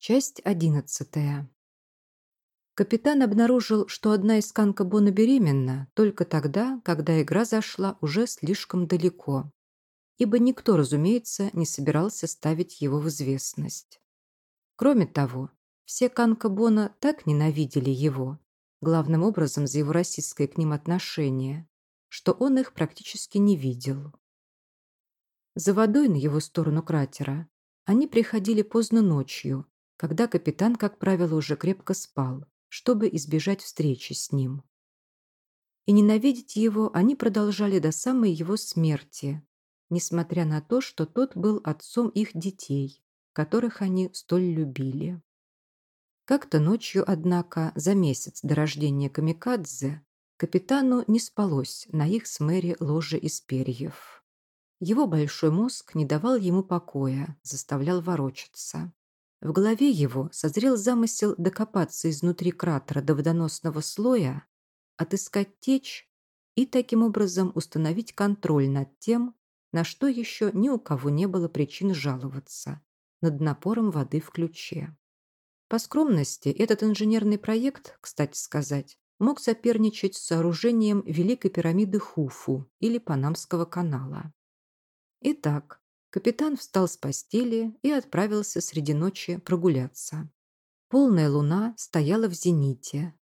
Часть одиннадцатая. Капитан обнаружил, что одна из Канкабона беременна только тогда, когда игра зашла уже слишком далеко, ибо никто, разумеется, не собирался ставить его в известность. Кроме того, все Канкабона так ненавидели его, главным образом за его российское к ним отношение, что он их практически не видел. За водой на его сторону кратера они приходили поздно ночью, когда капитан, как правило, уже крепко спал, чтобы избежать встречи с ним. И ненавидеть его они продолжали до самой его смерти, несмотря на то, что тот был отцом их детей, которых они столь любили. Как-то ночью, однако, за месяц до рождения Камикадзе, капитану не спалось на их с Мэри ложе из перьев. Его большой мозг не давал ему покоя, заставлял ворочаться. В голове его созрел замысел докопаться изнутри кратера до водоносного слоя, отыскать течь и таким образом установить контроль над тем, на что еще ни у кого не было причин жаловаться, над напором воды в ключе. По скромности, этот инженерный проект, кстати сказать, мог соперничать с сооружением Великой пирамиды Хуфу или Панамского канала. Итак, Капитан встал с постели и отправился среди ночи прогуляться. Полная луна стояла в зените.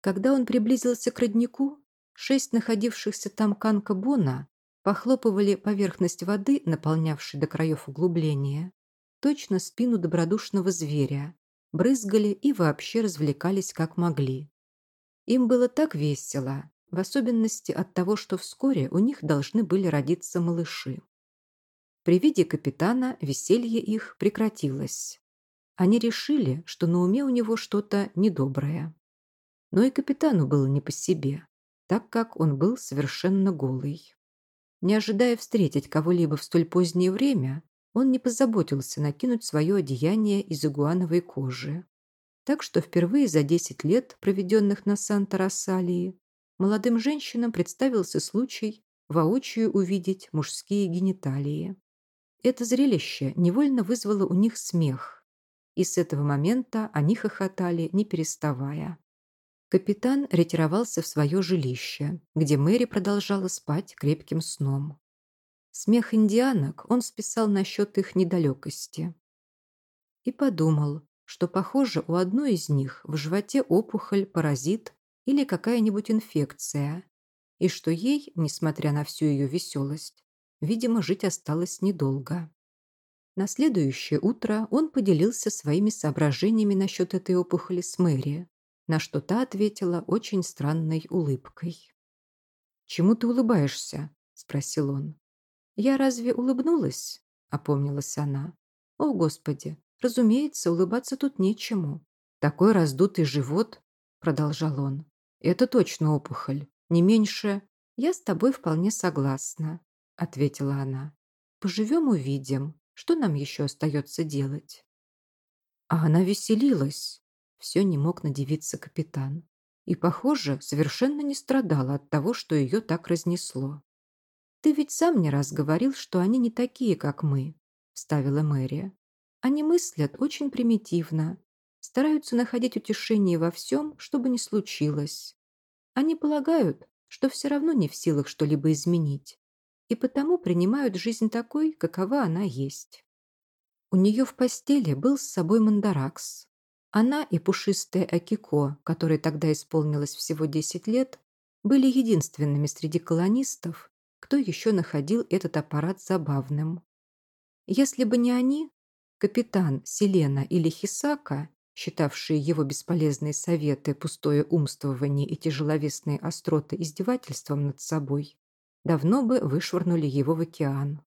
Когда он приблизился к роднику, шесть находившихся там канка-бона похлопывали поверхность воды, наполнявшей до краев углубления, точно спину добродушного зверя, брызгали и вообще развлекались как могли. Им было так весело, в особенности от того, что вскоре у них должны были родиться малыши. При виде капитана веселье их прекратилось. Они решили, что на уме у него что-то недоброе. Но и капитану было не по себе, так как он был совершенно голый. Не ожидая встретить кого-либо в столь позднее время, он не позаботился накинуть свое одеяние из игуановой кожи. Так что впервые за 10 лет, проведенных на Санта-Рассалии, молодым женщинам представился случай воочию увидеть мужские гениталии. Это зрелище невольно вызвало у них смех, и с этого момента они хохотали, не переставая. Капитан ретировался в свое жилище, где Мэри продолжала спать крепким сном. Смех индианок он списал насчет их недалекости. И подумал, что, похоже, у одной из них в животе опухоль, паразит или какая-нибудь инфекция, и что ей, несмотря на всю ее веселость, Видимо, жить осталось недолго. На следующее утро он поделился своими соображениями насчет этой опухоли с Мэри, на что та ответила очень странной улыбкой. «Чему ты улыбаешься?» – спросил он. «Я разве улыбнулась?» – опомнилась она. «О, Господи, разумеется, улыбаться тут нечему. Такой раздутый живот», – продолжал он. «Это точно опухоль. Не меньше...» «Я с тобой вполне согласна ответила она. Поживем – увидим. Что нам еще остается делать? А она веселилась. Все не мог надевиться капитан. И, похоже, совершенно не страдала от того, что ее так разнесло. «Ты ведь сам не раз говорил, что они не такие, как мы», – вставила Мэрия. «Они мыслят очень примитивно, стараются находить утешение во всем, что бы ни случилось. Они полагают, что все равно не в силах что-либо изменить, и потому принимают жизнь такой, какова она есть. У нее в постели был с собой мандаракс. Она и пушистая Акико, которой тогда исполнилось всего 10 лет, были единственными среди колонистов, кто еще находил этот аппарат забавным. Если бы не они, капитан, Селена или Хисака, считавшие его бесполезные советы, пустое умствование и тяжеловесные остроты издевательством над собой, давно бы вышвырнули его в океан.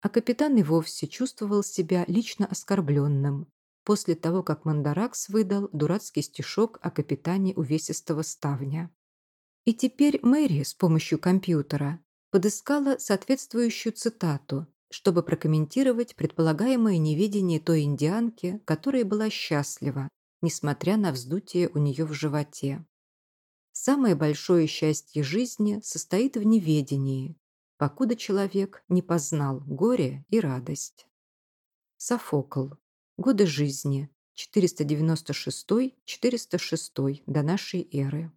А капитан и вовсе чувствовал себя лично оскорбленным после того, как Мандаракс выдал дурацкий стишок о капитане увесистого ставня. И теперь Мэри с помощью компьютера подыскала соответствующую цитату, чтобы прокомментировать предполагаемое неведение той индианки, которая была счастлива, несмотря на вздутие у нее в животе. Самое большое счастье жизни состоит в неведении, покуда человек не познал горе и радость. Софокл. Годы жизни. 496-406 до нашей эры.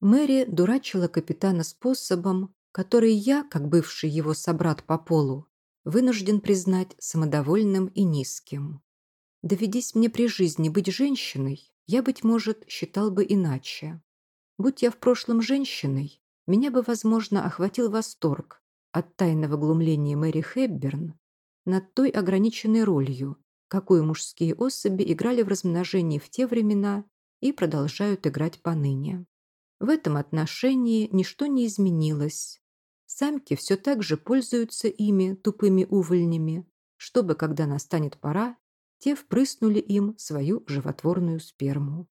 Мэри дурачила капитана способом, который я, как бывший его собрат по полу, вынужден признать самодовольным и низким. Доведись мне при жизни быть женщиной, я, быть может, считал бы иначе. Будь я в прошлом женщиной, меня бы, возможно, охватил восторг от тайного глумления Мэри Хэбберн над той ограниченной ролью, какую мужские особи играли в размножении в те времена и продолжают играть поныне. В этом отношении ничто не изменилось. Самки все так же пользуются ими, тупыми увольнями, чтобы, когда настанет пора, те впрыснули им свою животворную сперму.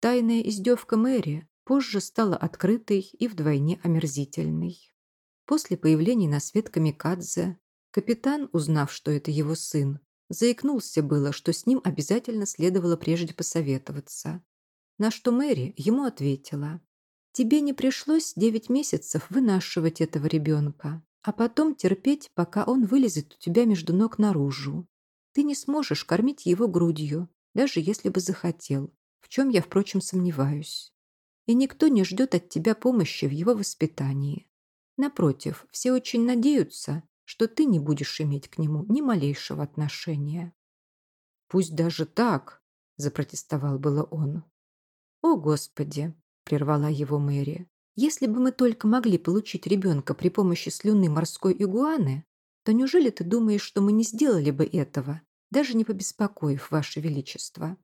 Тайная издевка Мэри позже стала открытой и вдвойне омерзительной. После появления на свет Камикадзе, капитан, узнав, что это его сын, заикнулся было, что с ним обязательно следовало прежде посоветоваться. На что Мэри ему ответила, «Тебе не пришлось девять месяцев вынашивать этого ребенка, а потом терпеть, пока он вылезет у тебя между ног наружу. Ты не сможешь кормить его грудью, даже если бы захотел, в чем я, впрочем, сомневаюсь. И никто не ждет от тебя помощи в его воспитании. Напротив, все очень надеются, что ты не будешь иметь к нему ни малейшего отношения. «Пусть даже так», — запротестовал было он. «О, Господи!» — прервала его Мэри. «Если бы мы только могли получить ребенка при помощи слюны морской игуаны, то неужели ты думаешь, что мы не сделали бы этого, даже не побеспокоив, Ваше Величество?